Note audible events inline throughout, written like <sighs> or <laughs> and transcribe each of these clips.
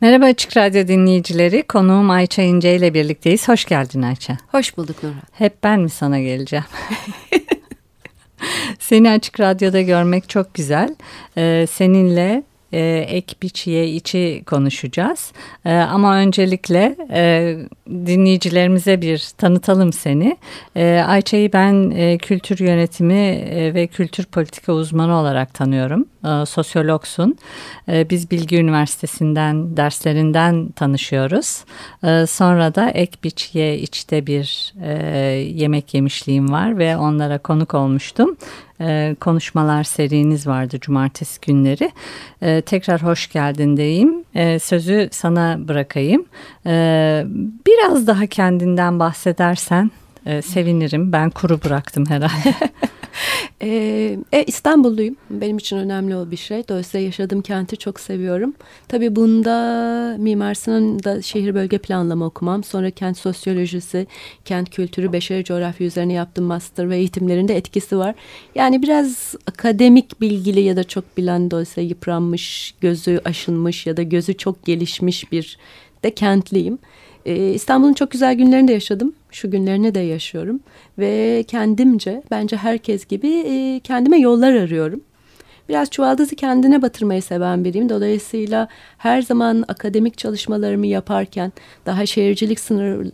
Merhaba Açık Radyo dinleyicileri. Konuğum Ayça İnce ile birlikteyiz. Hoş geldin Ayça. Hoş bulduk Nurhan. Hep ben mi sana geleceğim? <laughs> Seni Açık Radyo'da görmek çok güzel. Ee, seninle e, ek biçiye içi konuşacağız. E, ama öncelikle e, dinleyicilerimize bir tanıtalım seni. E, Ayça'yı ben e, kültür yönetimi e, ve kültür politika uzmanı olarak tanıyorum. E, sosyologsun. E, biz Bilgi Üniversitesi'nden derslerinden tanışıyoruz. E, sonra da ek biçiye içte bir e, yemek yemişliğim var ve onlara konuk olmuştum e, konuşmalar seriniz vardı cumartesi günleri. E, tekrar hoş geldin diyeyim. E, sözü sana bırakayım. Biraz daha kendinden bahsedersen e, sevinirim. Ben kuru bıraktım herhalde. <laughs> <laughs> Ee, e, İstanbulluyum. Benim için önemli o bir şey. Dolayısıyla yaşadığım kenti çok seviyorum. Tabii bunda Mimar Sinan'da şehir bölge planlama okumam. Sonra kent sosyolojisi, kent kültürü, beşeri coğrafya üzerine yaptığım master ve eğitimlerinde etkisi var. Yani biraz akademik bilgili ya da çok bilen dolayısıyla yıpranmış, gözü aşınmış ya da gözü çok gelişmiş bir de kentliyim. Ee, İstanbul'un çok güzel günlerinde yaşadım. Şu günlerini de yaşıyorum. Ve kendimce bence herkes gibi e, kendime yollar arıyorum. Biraz çuvaldızı kendine batırmayı seven biriyim. Dolayısıyla her zaman akademik çalışmalarımı yaparken daha şehircilik sınır,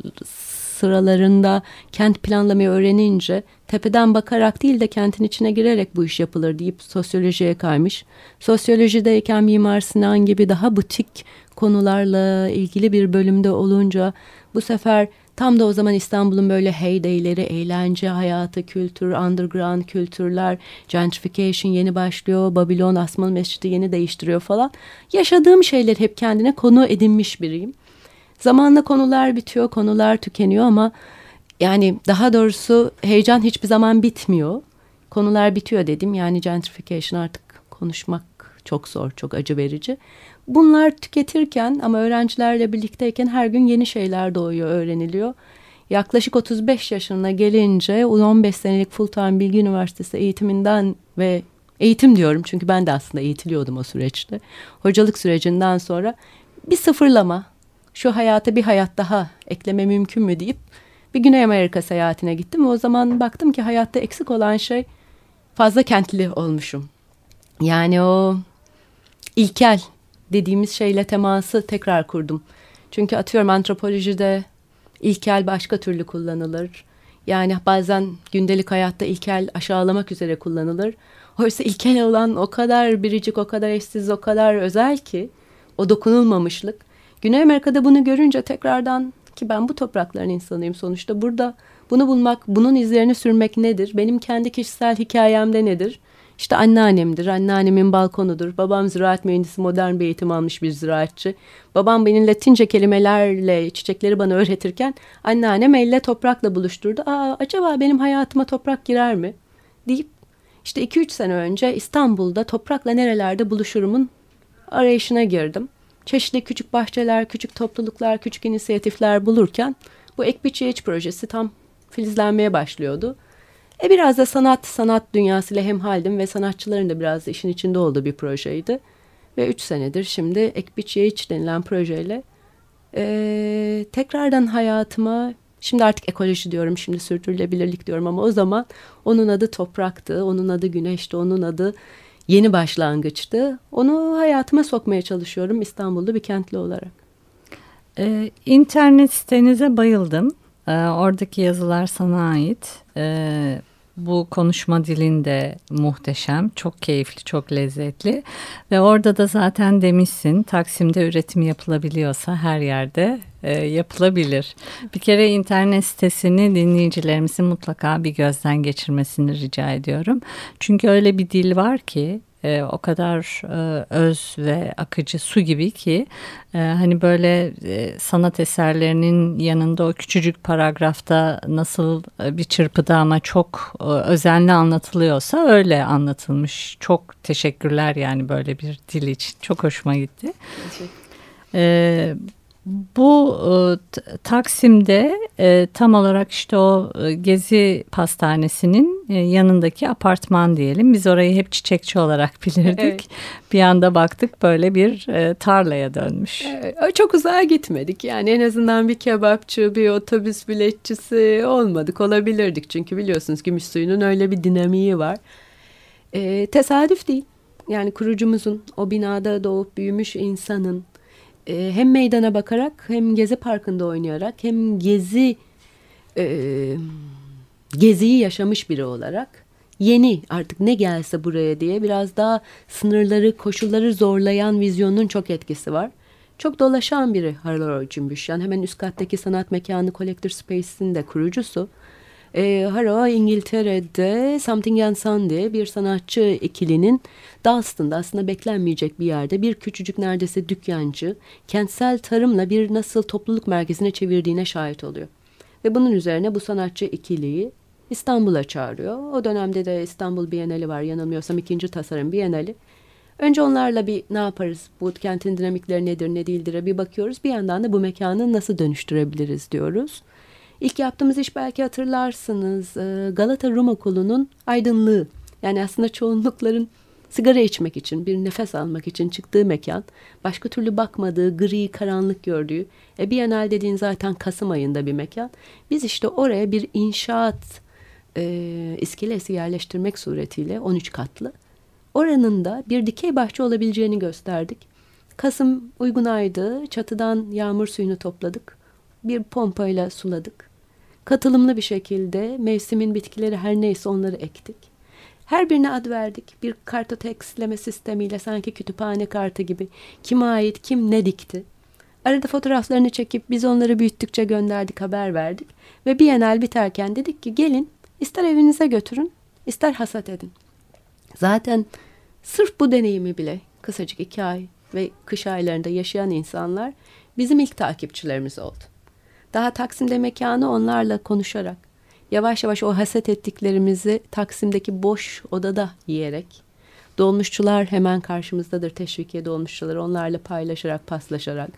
sıralarında kent planlamayı öğrenince tepeden bakarak değil de kentin içine girerek bu iş yapılır deyip sosyolojiye kaymış. Sosyolojideyken Mimar Sinan gibi daha butik konularla ilgili bir bölümde olunca bu sefer tam da o zaman İstanbul'un böyle heydeyleri, eğlence hayatı, kültür, underground kültürler, gentrification yeni başlıyor, Babilon Asmalı Mescidi yeni değiştiriyor falan. Yaşadığım şeyler hep kendine konu edinmiş biriyim. Zamanla konular bitiyor, konular tükeniyor ama yani daha doğrusu heyecan hiçbir zaman bitmiyor. Konular bitiyor dedim. Yani gentrification artık konuşmak çok zor, çok acı verici. Bunlar tüketirken ama öğrencilerle birlikteyken her gün yeni şeyler doğuyor, öğreniliyor. Yaklaşık 35 yaşına gelince 15 senelik full Bilgi Üniversitesi eğitiminden ve eğitim diyorum çünkü ben de aslında eğitiliyordum o süreçte. Hocalık sürecinden sonra bir sıfırlama, şu hayata bir hayat daha ekleme mümkün mü deyip bir Güney Amerika seyahatine gittim. O zaman baktım ki hayatta eksik olan şey fazla kentli olmuşum. Yani o ilkel dediğimiz şeyle teması tekrar kurdum. Çünkü atıyorum antropolojide ilkel başka türlü kullanılır. Yani bazen gündelik hayatta ilkel aşağılamak üzere kullanılır. Oysa ilkel olan o kadar biricik, o kadar eşsiz, o kadar özel ki o dokunulmamışlık. Güney Amerika'da bunu görünce tekrardan ki ben bu toprakların insanıyım sonuçta. Burada bunu bulmak, bunun izlerini sürmek nedir? Benim kendi kişisel hikayemde nedir? İşte anneannemdir, anneannemin balkonudur. Babam ziraat mühendisi, modern bir eğitim almış bir ziraatçı. Babam benim Latince kelimelerle çiçekleri bana <laughs> öğretirken anneannem elle toprakla buluşturdu. Aa, acaba benim hayatıma toprak girer mi? deyip işte 2-3 sene önce İstanbul'da toprakla nerelerde buluşurumun arayışına girdim. Çeşitli küçük bahçeler, küçük topluluklar, küçük inisiyatifler bulurken bu Ek Biçi projesi tam filizlenmeye başlıyordu. E biraz da sanat, sanat dünyasıyla hemhaldim ve sanatçıların da biraz da işin içinde olduğu bir projeydi. Ve üç senedir şimdi Ekbiç Yeğiç denilen projeyle e, tekrardan hayatıma, şimdi artık ekoloji diyorum, şimdi sürdürülebilirlik diyorum ama o zaman onun adı topraktı, onun adı güneşti, onun adı yeni başlangıçtı. Onu hayatıma sokmaya çalışıyorum İstanbul'da bir kentli olarak. Ee, internet sitenize bayıldım. Ee, oradaki yazılar sana ait. Ee, bu konuşma dilinde muhteşem, çok keyifli, çok lezzetli ve orada da zaten demişsin Taksim'de üretim yapılabiliyorsa her yerde e, yapılabilir. Bir kere internet sitesini dinleyicilerimizin mutlaka bir gözden geçirmesini rica ediyorum. Çünkü öyle bir dil var ki e, o kadar e, öz ve akıcı su gibi ki e, hani böyle e, sanat eserlerinin yanında o küçücük paragrafta nasıl e, bir çırpıda ama çok e, özenli anlatılıyorsa öyle anlatılmış. Çok teşekkürler yani böyle bir dil için. Çok hoşuma gitti. Teşekkür. E, bu e, Taksim'de e, tam olarak işte o e, Gezi Pastanesi'nin e, yanındaki apartman diyelim. Biz orayı hep çiçekçi olarak <laughs> bilirdik. Evet. Bir anda baktık böyle bir e, tarlaya dönmüş. Evet, çok uzağa gitmedik. Yani en azından bir kebapçı, bir otobüs biletçisi olmadık. Olabilirdik çünkü biliyorsunuz gümüş suyunun öyle bir dinamiği var. E, tesadüf değil. Yani kurucumuzun o binada doğup büyümüş insanın e, hem meydana bakarak hem Gezi Parkı'nda oynayarak hem Gezi e, Gezi'yi yaşamış biri olarak yeni artık ne gelse buraya diye biraz daha sınırları, koşulları zorlayan vizyonun çok etkisi var. Çok dolaşan biri Harlar Cümbüş. Yani hemen üst kattaki sanat mekanı Collector Space'in de kurucusu. E, Haro İngiltere'de Something and Son diye bir sanatçı ikilinin Dalston'da aslında beklenmeyecek bir yerde bir küçücük neredeyse dükkancı kentsel tarımla bir nasıl topluluk merkezine çevirdiğine şahit oluyor. Ve bunun üzerine bu sanatçı ikiliyi İstanbul'a çağırıyor. O dönemde de İstanbul Bienali var yanılmıyorsam ikinci tasarım Bienali. Önce onlarla bir ne yaparız, bu kentin dinamikleri nedir ne değildir bir bakıyoruz. Bir yandan da bu mekanı nasıl dönüştürebiliriz diyoruz. İlk yaptığımız iş belki hatırlarsınız e, Galata Rum Okulu'nun aydınlığı. Yani aslında çoğunlukların sigara içmek için, bir nefes almak için çıktığı mekan, başka türlü bakmadığı, gri, karanlık gördüğü, e, Bienal dediğin zaten Kasım ayında bir mekan. Biz işte oraya bir inşaat e, iskelesi yerleştirmek suretiyle 13 katlı, oranın da bir dikey bahçe olabileceğini gösterdik. Kasım uygun aydı, çatıdan yağmur suyunu topladık, bir pompayla suladık. Katılımlı bir şekilde mevsimin bitkileri her neyse onları ektik. Her birine ad verdik. Bir kartoteksleme sistemiyle sanki kütüphane kartı gibi. Kime ait, kim ne dikti. Arada fotoğraflarını çekip biz onları büyüttükçe gönderdik, haber verdik. Ve Bienal biterken dedik ki gelin ister evinize götürün, ister hasat edin. Zaten sırf bu deneyimi bile kısacık iki ay ve kış aylarında yaşayan insanlar bizim ilk takipçilerimiz oldu. Daha Taksim'de mekanı onlarla konuşarak, yavaş yavaş o haset ettiklerimizi Taksim'deki boş odada yiyerek, dolmuşçular hemen karşımızdadır teşvikiye dolmuşçuları onlarla paylaşarak, paslaşarak,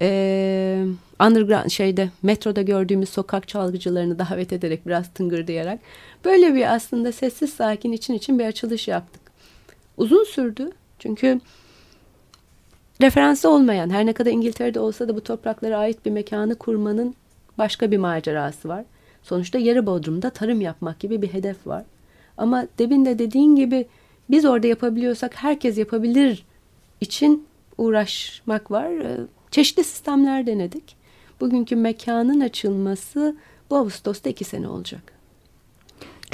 ee, underground şeyde metroda gördüğümüz sokak çalgıcılarını davet ederek biraz tıngırdayarak böyle bir aslında sessiz sakin için için bir açılış yaptık. Uzun sürdü çünkü referansı olmayan her ne kadar İngiltere'de olsa da bu topraklara ait bir mekanı kurmanın başka bir macerası var. Sonuçta yarı bodrumda tarım yapmak gibi bir hedef var. Ama demin de dediğin gibi biz orada yapabiliyorsak herkes yapabilir için uğraşmak var. Ee, çeşitli sistemler denedik. Bugünkü mekanın açılması bu Ağustos'ta iki sene olacak.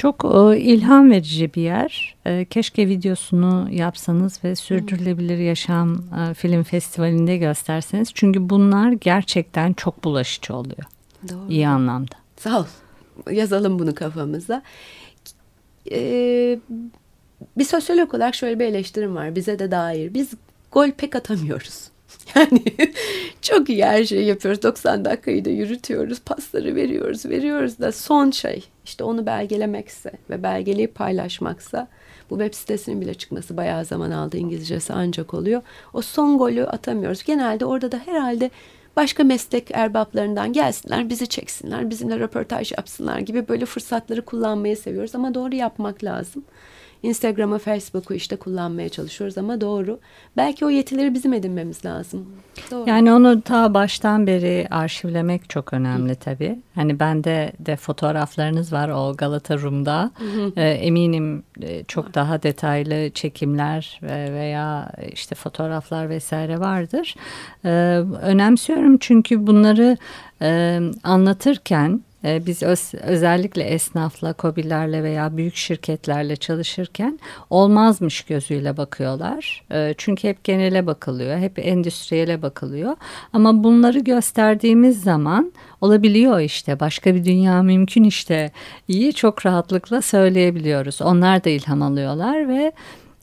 Çok e, ilham verici bir yer. E, keşke videosunu yapsanız ve Sürdürülebilir Yaşam e, Film Festivali'nde gösterseniz. Çünkü bunlar gerçekten çok bulaşıcı oluyor. Doğru. İyi anlamda. Sağ ol. Yazalım bunu kafamıza. Ee, bir sosyolog olarak şöyle bir eleştirim var bize de dair. Biz gol pek atamıyoruz. <laughs> Yani çok iyi her şeyi yapıyoruz. 90 dakikayı da yürütüyoruz. Pasları veriyoruz, veriyoruz da son şey işte onu belgelemekse ve belgeleyip paylaşmaksa bu web sitesinin bile çıkması bayağı zaman aldı. İngilizcesi ancak oluyor. O son golü atamıyoruz. Genelde orada da herhalde başka meslek erbaplarından gelsinler, bizi çeksinler, bizimle röportaj yapsınlar gibi böyle fırsatları kullanmayı seviyoruz ama doğru yapmak lazım. Instagram'ı, Facebook'u işte kullanmaya çalışıyoruz ama doğru. Belki o yetileri bizim edinmemiz lazım. Doğru. Yani onu ta baştan beri arşivlemek çok önemli tabii. Hani bende de fotoğraflarınız var o Galata Rum'da. Ee, eminim e, çok daha detaylı çekimler veya işte fotoğraflar vesaire vardır. Ee, önemsiyorum çünkü bunları e, anlatırken biz öz, özellikle esnafla, kobilerle veya büyük şirketlerle çalışırken olmazmış gözüyle bakıyorlar. Ee, çünkü hep genele bakılıyor, hep endüstriyele bakılıyor. Ama bunları gösterdiğimiz zaman olabiliyor işte başka bir dünya mümkün işte iyi çok rahatlıkla söyleyebiliyoruz. Onlar da ilham alıyorlar ve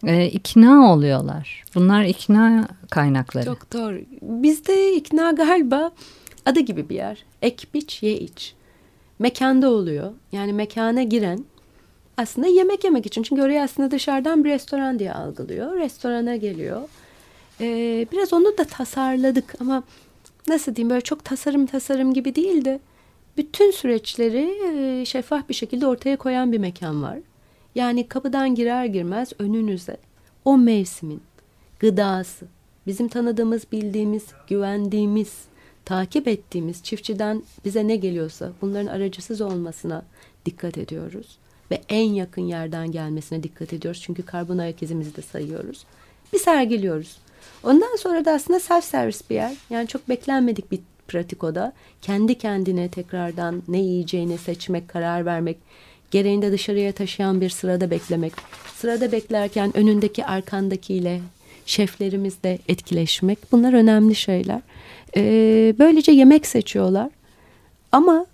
e, ikna oluyorlar. Bunlar ikna kaynakları. Çok doğru. Bizde ikna galiba adı gibi bir yer. Ek biç ye iç. Mekanda oluyor. Yani mekana giren aslında yemek yemek için. Çünkü oraya aslında dışarıdan bir restoran diye algılıyor. Restorana geliyor. Ee, biraz onu da tasarladık ama nasıl diyeyim böyle çok tasarım tasarım gibi değil de bütün süreçleri e, şeffaf bir şekilde ortaya koyan bir mekan var. Yani kapıdan girer girmez önünüze o mevsimin gıdası, bizim tanıdığımız, bildiğimiz, güvendiğimiz, takip ettiğimiz çiftçiden bize ne geliyorsa bunların aracısız olmasına dikkat ediyoruz. Ve en yakın yerden gelmesine dikkat ediyoruz. Çünkü karbon ayak izimizi de sayıyoruz. Bir sergiliyoruz. Ondan sonra da aslında self servis bir yer. Yani çok beklenmedik bir pratik o da. Kendi kendine tekrardan ne yiyeceğini seçmek, karar vermek. Gereğinde dışarıya taşıyan bir sırada beklemek. Sırada beklerken önündeki arkandakiyle şeflerimizle etkileşmek. Bunlar önemli şeyler. Ee, böylece yemek seçiyorlar. Ama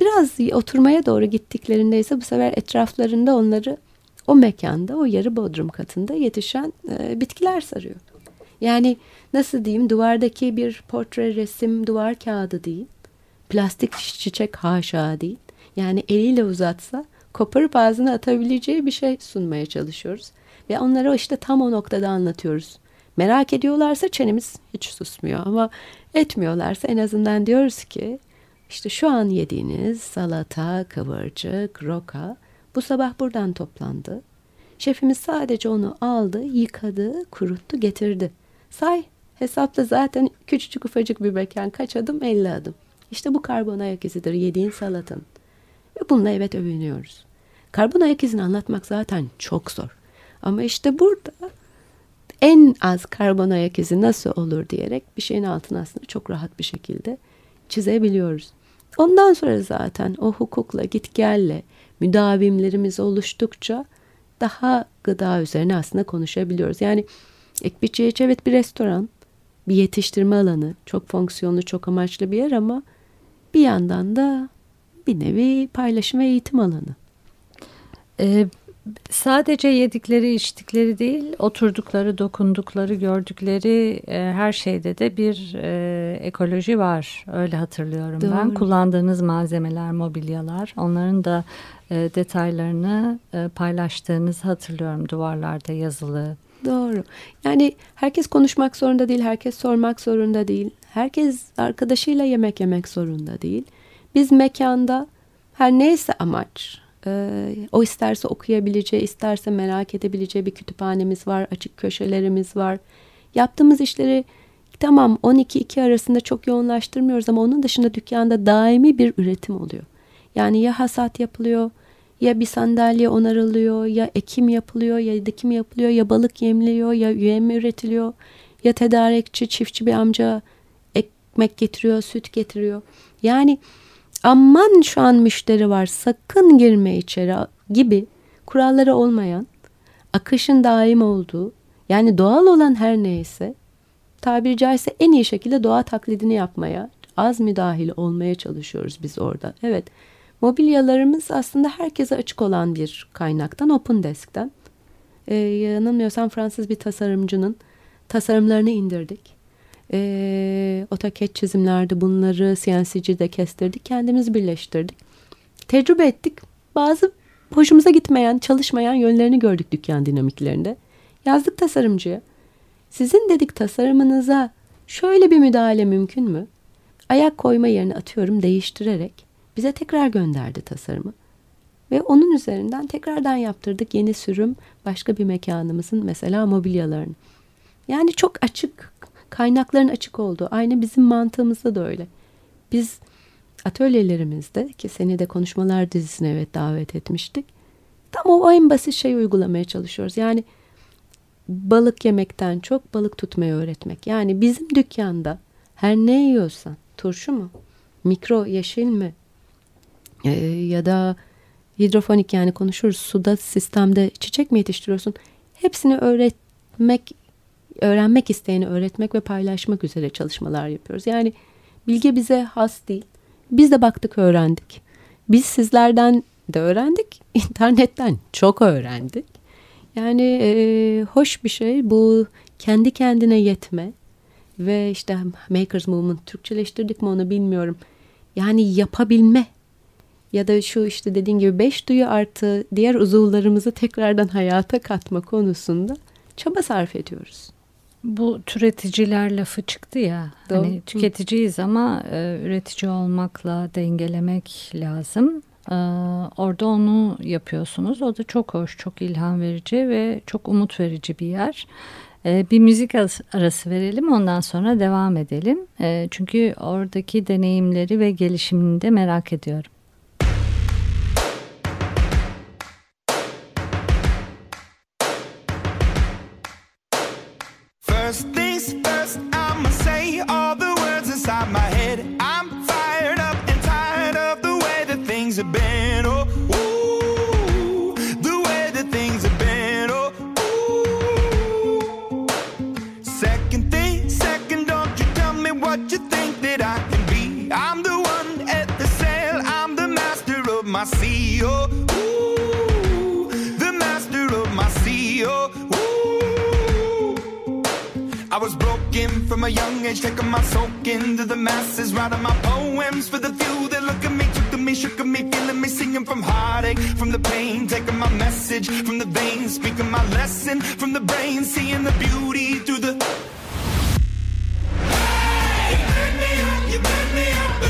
biraz oturmaya doğru gittiklerinde ise bu sefer etraflarında onları o mekanda, o yarı bodrum katında yetişen e, bitkiler sarıyor. Yani nasıl diyeyim duvardaki bir portre resim duvar kağıdı değil. Plastik çiçek haşa değil. Yani eliyle uzatsa koparıp ağzına atabileceği bir şey sunmaya çalışıyoruz. Ve onlara işte tam o noktada anlatıyoruz. Merak ediyorlarsa çenemiz hiç susmuyor ama etmiyorlarsa en azından diyoruz ki işte şu an yediğiniz salata, kıvırcık, roka bu sabah buradan toplandı. Şefimiz sadece onu aldı, yıkadı, kuruttu, getirdi. Say hesapla zaten küçücük ufacık bir mekan kaç adım? 50 adım. İşte bu karbon ayak izidir yediğin salatın. Ve bununla evet övünüyoruz. Karbon ayak izini anlatmak zaten çok zor. Ama işte burada en az karbon ayak izi nasıl olur diyerek bir şeyin altını aslında çok rahat bir şekilde çizebiliyoruz. Ondan sonra zaten o hukukla git gelle müdavimlerimiz oluştukça daha gıda üzerine aslında konuşabiliyoruz. Yani Ekbiçiyeç evet bir restoran, bir yetiştirme alanı, çok fonksiyonlu, çok amaçlı bir yer ama bir yandan da bir nevi paylaşım ve eğitim alanı. Ee, sadece yedikleri, içtikleri değil, oturdukları, dokundukları, gördükleri e, her şeyde de bir e, ekoloji var. Öyle hatırlıyorum Doğru. ben. Kullandığınız malzemeler, mobilyalar, onların da e, detaylarını e, paylaştığınızı hatırlıyorum duvarlarda yazılı. Doğru. Yani herkes konuşmak zorunda değil, herkes sormak zorunda değil. Herkes arkadaşıyla yemek yemek zorunda değil. Biz mekanda her neyse amaç, e, o isterse okuyabileceği, isterse merak edebileceği bir kütüphanemiz var, açık köşelerimiz var. Yaptığımız işleri tamam 12-2 arasında çok yoğunlaştırmıyoruz ama onun dışında dükkanda daimi bir üretim oluyor. Yani ya hasat yapılıyor, ya bir sandalye onarılıyor, ya ekim yapılıyor, ya dikim yapılıyor, ya balık yemliyor, ya yem üretiliyor, ya tedarikçi, çiftçi bir amca ekmek getiriyor, süt getiriyor. Yani aman şu an müşteri var sakın girme içeri gibi kuralları olmayan, akışın daim olduğu, yani doğal olan her neyse tabiri caizse en iyi şekilde doğa taklidini yapmaya, az müdahil olmaya çalışıyoruz biz orada. Evet Mobilyalarımız aslında herkese açık olan bir kaynaktan, Open Desk'ten. Ee, yanılmıyorsam Fransız bir tasarımcının tasarımlarını indirdik. Ee, AutoCAD çizimlerde bunları CNC'de kestirdik, kendimiz birleştirdik. Tecrübe ettik. Bazı hoşumuza gitmeyen, çalışmayan yönlerini gördük dükkan dinamiklerinde. Yazdık tasarımcıya. Sizin dedik tasarımınıza şöyle bir müdahale mümkün mü? Ayak koyma yerini atıyorum değiştirerek bize tekrar gönderdi tasarımı. Ve onun üzerinden tekrardan yaptırdık yeni sürüm başka bir mekanımızın mesela mobilyalarını. Yani çok açık, kaynakların açık olduğu. Aynı bizim mantığımızda da öyle. Biz atölyelerimizde ki seni de konuşmalar dizisine evet davet etmiştik. Tam o en basit şeyi uygulamaya çalışıyoruz. Yani balık yemekten çok balık tutmayı öğretmek. Yani bizim dükkanda her ne yiyorsan turşu mu, mikro yeşil mi, e, ya da hidrofonik yani konuşuruz suda sistemde çiçek mi yetiştiriyorsun? Hepsini öğretmek, öğrenmek isteyeni öğretmek ve paylaşmak üzere çalışmalar yapıyoruz. Yani bilgi bize has değil. Biz de baktık öğrendik. Biz sizlerden de öğrendik. <laughs> internetten çok öğrendik. Yani e, hoş bir şey bu kendi kendine yetme ve işte Makers Movement Türkçeleştirdik mi onu bilmiyorum. Yani yapabilme ya da şu işte dediğin gibi beş duyu artı diğer uzuvlarımızı tekrardan hayata katma konusunda çaba sarf ediyoruz. Bu türeticiler lafı çıktı ya. Doğru. Hani tüketiciyiz ama e, üretici olmakla dengelemek lazım. E, orada onu yapıyorsunuz. O da çok hoş, çok ilham verici ve çok umut verici bir yer. E, bir müzik arası verelim ondan sonra devam edelim. E, çünkü oradaki deneyimleri ve gelişimini de merak ediyorum. That I can be. I'm the one at the sail, I'm the master of my sea. Oh, ooh, the master of my sea. Oh, ooh. I was broken from a young age, taking my soak into the masses, writing my poems for the few that look at me, took to me, shook at me, feeling me, singing from heartache, from the pain, taking my message from the veins, speaking my lesson from the brain, seeing the beauty through the. Me. up,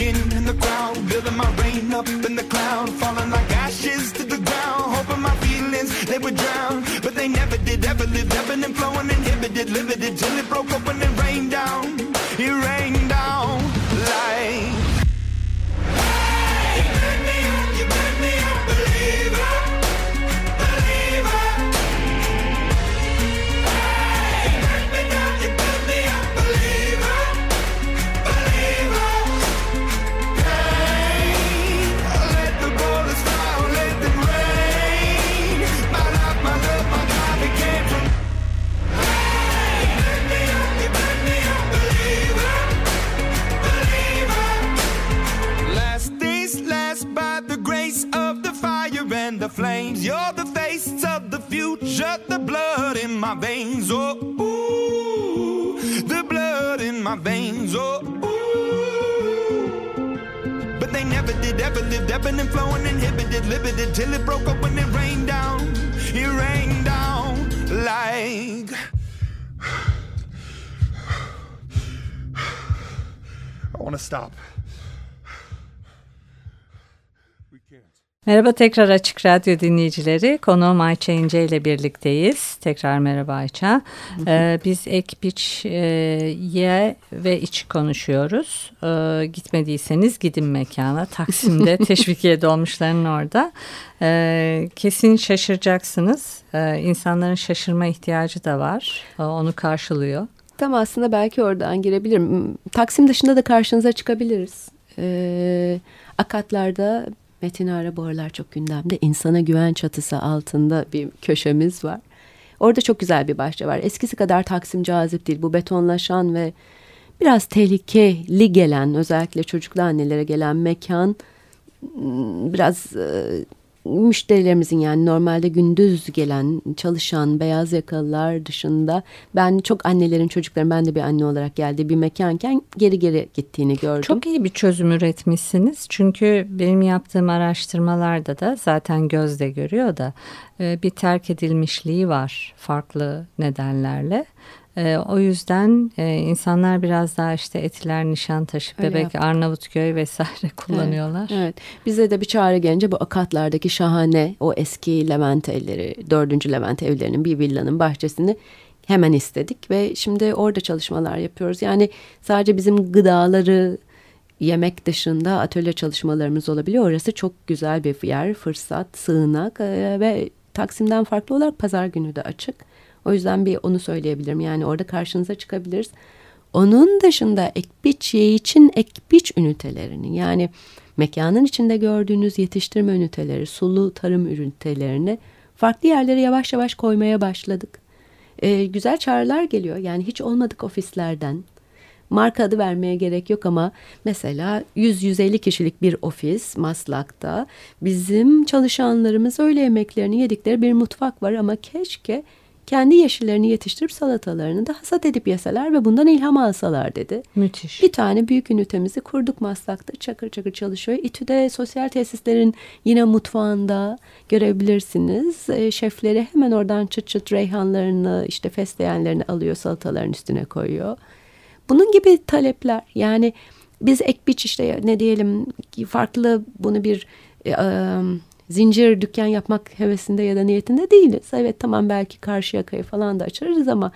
in the crowd, building my rain up in the cloud, falling like ashes to the ground. Hoping my feelings they would drown, but they never did. Ever lived, ebbing and flowing, inhibited, limited till it broke open and rained down. It rained. Up when it rained down. It rained down like. <sighs> I want to stop. Merhaba tekrar Açık Radyo dinleyicileri. Konuğum Ayça İnce ile birlikteyiz. Tekrar merhaba Ayça. Ee, biz ek biç e, ye ve içi konuşuyoruz. Ee, gitmediyseniz gidin mekana. Taksim'de <laughs> Teşvikiye dolmuşlarının orada. Ee, kesin şaşıracaksınız. Ee, insanların şaşırma ihtiyacı da var. Ee, onu karşılıyor. Tam aslında belki oradan girebilirim. Taksim dışında da karşınıza çıkabiliriz. Ee, Akatlar'da Metin Ara bu aralar çok gündemde. İnsana güven çatısı altında bir köşemiz var. Orada çok güzel bir bahçe var. Eskisi kadar Taksim cazip değil. Bu betonlaşan ve biraz tehlikeli gelen özellikle çocuklu annelere gelen mekan ıı, biraz ıı, müşterilerimizin yani normalde gündüz gelen çalışan beyaz yakalılar dışında ben çok annelerin çocukların ben de bir anne olarak geldiği bir mekanken geri geri gittiğini gördüm. Çok iyi bir çözüm üretmişsiniz çünkü benim yaptığım araştırmalarda da zaten gözde görüyor da e, bir terk edilmişliği var farklı nedenlerle. E, o yüzden e, insanlar biraz daha işte Etiler, Nişantaşı, Öyle Bebek, yaptık. Arnavutköy vesaire kullanıyorlar. Evet, evet. Bize de bir çağrı gelince bu akatlardaki şahane o eski Levent evleri, dördüncü Levent evlerinin bir villanın bahçesini hemen istedik ve şimdi orada çalışmalar yapıyoruz. Yani sadece bizim gıdaları yemek dışında atölye çalışmalarımız olabiliyor. Orası çok güzel bir yer, fırsat, sığınak e, ve Taksim'den farklı olarak pazar günü de açık. O yüzden bir onu söyleyebilirim. Yani orada karşınıza çıkabiliriz. Onun dışında ekbiç ye için ekbiç ünitelerini yani mekanın içinde gördüğünüz yetiştirme üniteleri, sulu tarım ünitelerini farklı yerlere yavaş yavaş koymaya başladık. Ee, güzel çağrılar geliyor. Yani hiç olmadık ofislerden. Marka adı vermeye gerek yok ama mesela 100-150 kişilik bir ofis Maslak'ta bizim çalışanlarımız öyle yemeklerini yedikleri bir mutfak var ama keşke kendi yeşillerini yetiştirip salatalarını da hasat edip yeseler ve bundan ilham alsalar dedi. Müthiş. Bir tane büyük ünitemizi kurduk Maslak'ta çakır çakır çalışıyor. İTÜ'de sosyal tesislerin yine mutfağında görebilirsiniz. E, şefleri hemen oradan çıt çıt reyhanlarını işte fesleğenlerini alıyor salataların üstüne koyuyor. Bunun gibi talepler yani biz ek biç işte ne diyelim farklı bunu bir e, zincir dükkan yapmak hevesinde ya da niyetinde değiliz. Evet tamam belki karşı yakayı falan da açarız ama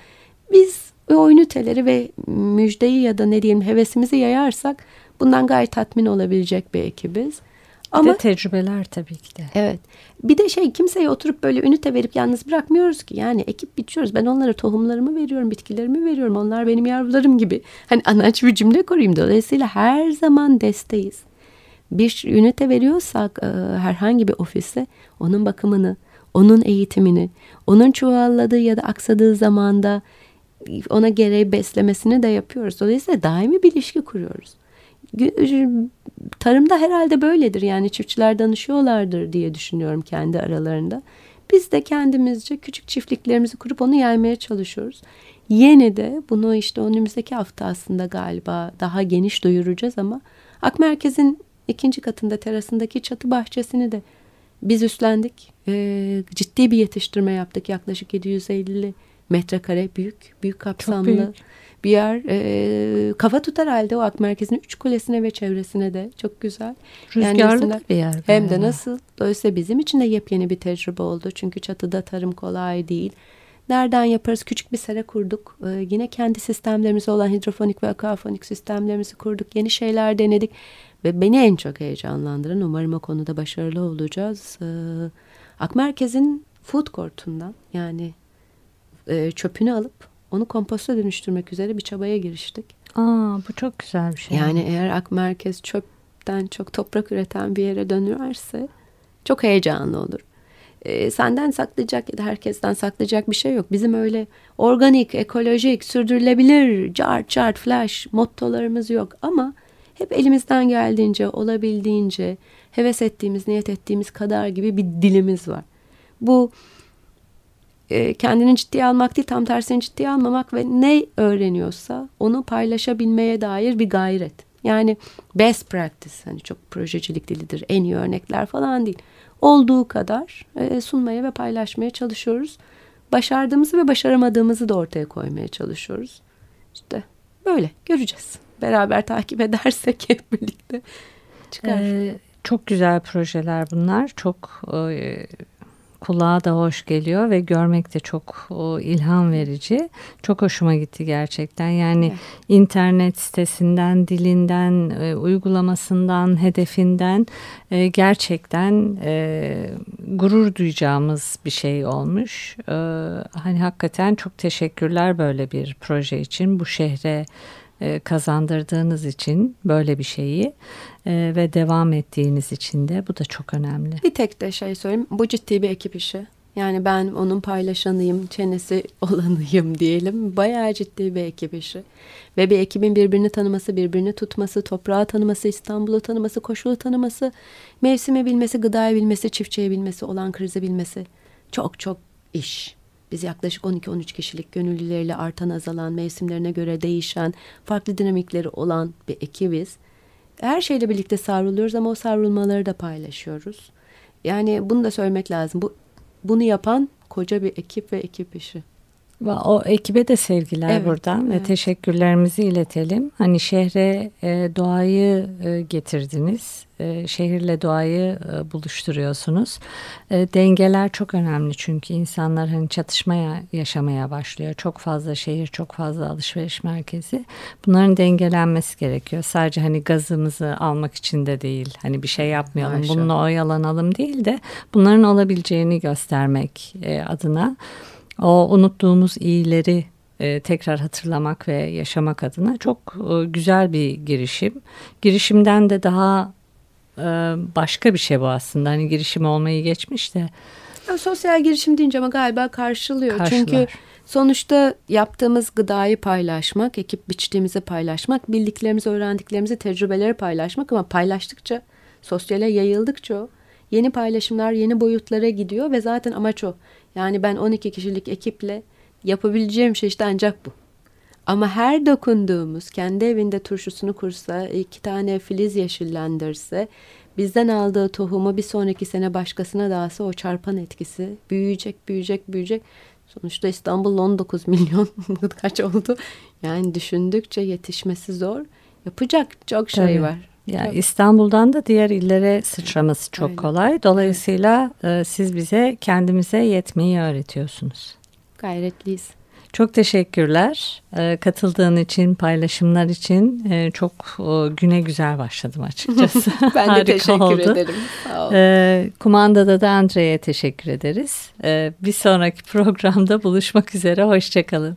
biz o üniteleri ve müjdeyi ya da ne diyelim hevesimizi yayarsak bundan gayet tatmin olabilecek bir ekibiz. Ama, bir de tecrübeler tabii ki de. Evet. Bir de şey kimseye oturup böyle ünite verip yalnız bırakmıyoruz ki. Yani ekip biçiyoruz. Ben onlara tohumlarımı veriyorum, bitkilerimi veriyorum. Onlar benim yavrularım gibi. Hani anaç bir cümle kurayım. Dolayısıyla her zaman desteğiz bir ünite veriyorsak e, herhangi bir ofise onun bakımını, onun eğitimini, onun çuvalladığı ya da aksadığı zamanda ona gereği beslemesini de yapıyoruz. Dolayısıyla daimi bir ilişki kuruyoruz. Tarımda herhalde böyledir yani çiftçiler danışıyorlardır diye düşünüyorum kendi aralarında. Biz de kendimizce küçük çiftliklerimizi kurup onu yaymaya çalışıyoruz. Yine de bunu işte önümüzdeki hafta aslında galiba daha geniş duyuracağız ama Ak Merkez'in ikinci katında terasındaki çatı bahçesini de biz üstlendik. E, ciddi bir yetiştirme yaptık. Yaklaşık 750 metrekare büyük, büyük kapsamlı büyük. bir yer. E, kafa tutar halde o ak merkezinin üç kulesine ve çevresine de çok güzel. Rüzgarlı yani bir yer. Hem de nasıl. Dolayısıyla bizim için de yepyeni bir tecrübe oldu. Çünkü çatıda tarım kolay değil. Nereden yaparız? Küçük bir sera kurduk. Ee, yine kendi sistemlerimiz olan hidrofonik ve akafonik sistemlerimizi kurduk. Yeni şeyler denedik. Ve beni en çok heyecanlandıran umarım o konuda başarılı olacağız. Ee, Akmerkez'in food court'undan yani e, çöpünü alıp onu komposta dönüştürmek üzere bir çabaya giriştik. Aa, bu çok güzel bir şey. Yani eğer Akmerkez çöpten çok toprak üreten bir yere dönüverse çok heyecanlı olur. Ee, senden saklayacak ya da herkesten saklayacak bir şey yok. Bizim öyle organik, ekolojik, sürdürülebilir, cart cart flash mottolarımız yok ama hep elimizden geldiğince, olabildiğince, heves ettiğimiz, niyet ettiğimiz kadar gibi bir dilimiz var. Bu e, kendini ciddiye almak değil, tam tersini ciddiye almamak ve ne öğreniyorsa onu paylaşabilmeye dair bir gayret. Yani best practice, hani çok projecilik dilidir, en iyi örnekler falan değil. Olduğu kadar e, sunmaya ve paylaşmaya çalışıyoruz. Başardığımızı ve başaramadığımızı da ortaya koymaya çalışıyoruz. İşte böyle göreceğiz beraber takip edersek hep birlikte çıkar. Ee, çok güzel projeler bunlar. Çok e, kulağa da hoş geliyor ve görmek de çok o, ilham verici. Çok hoşuma gitti gerçekten. Yani evet. internet sitesinden, dilinden, e, uygulamasından, hedefinden e, gerçekten e, gurur duyacağımız bir şey olmuş. E, hani hakikaten çok teşekkürler böyle bir proje için. Bu şehre e, kazandırdığınız için böyle bir şeyi e, ve devam ettiğiniz için de bu da çok önemli. Bir tek de şey söyleyeyim bu ciddi bir ekip işi. Yani ben onun paylaşanıyım, çenesi <laughs> olanıyım diyelim. Bayağı ciddi bir ekip işi. Ve bir ekibin birbirini tanıması, birbirini tutması, toprağı tanıması, İstanbul'u tanıması, koşulu tanıması, mevsimi bilmesi, gıdayı bilmesi, çiftçiyi bilmesi, olan krizi bilmesi. Çok çok iş. Biz yaklaşık 12-13 kişilik gönüllüleriyle artan azalan, mevsimlerine göre değişen, farklı dinamikleri olan bir ekibiz. Her şeyle birlikte savruluyoruz ama o savrulmaları da paylaşıyoruz. Yani bunu da söylemek lazım. Bu bunu yapan koca bir ekip ve ekip işi. O ekibe de sevgiler evet, buradan evet. ve teşekkürlerimizi iletelim. Hani şehre e, doğayı e, getirdiniz. E, şehirle doğayı e, buluşturuyorsunuz. E, dengeler çok önemli çünkü insanlar hani çatışmaya yaşamaya başlıyor. Çok fazla şehir, çok fazla alışveriş merkezi. Bunların dengelenmesi gerekiyor. Sadece hani gazımızı almak için de değil. Hani bir şey yapmayalım, Maşallah. bununla oyalanalım değil de bunların olabileceğini göstermek e, adına o unuttuğumuz iyileri e, tekrar hatırlamak ve yaşamak adına çok e, güzel bir girişim. Girişimden de daha e, başka bir şey bu aslında. Hani girişim olmayı geçmiş de. Ya, sosyal girişim deyince ama galiba karşılıyor. Karşılar. Çünkü sonuçta yaptığımız gıdayı paylaşmak, ekip biçtiğimizi paylaşmak, bildiklerimizi, öğrendiklerimizi, tecrübeleri paylaşmak ama paylaştıkça, sosyale yayıldıkça yeni paylaşımlar, yeni boyutlara gidiyor ve zaten amaç o. Yani ben 12 kişilik ekiple yapabileceğim şey işte ancak bu. Ama her dokunduğumuz kendi evinde turşusunu kursa, iki tane filiz yeşillendirse, bizden aldığı tohumu bir sonraki sene başkasına dağsa o çarpan etkisi büyüyecek, büyüyecek, büyüyecek. Sonuçta İstanbul 19 <laughs> milyon kaç oldu? Yani düşündükçe yetişmesi zor. Yapacak çok şey Tabii. var. Ya çok. İstanbul'dan da diğer illere sıçraması çok Aynen. kolay. Dolayısıyla e, siz bize kendimize yetmeyi öğretiyorsunuz. Gayretliyiz. Çok teşekkürler. E, katıldığın için, paylaşımlar için e, çok e, güne güzel başladım açıkçası. <laughs> ben de <laughs> Harika teşekkür oldu. ederim. Sağ E, kumandada da Andre'ye teşekkür ederiz. E, bir sonraki programda buluşmak üzere. Hoşçakalın.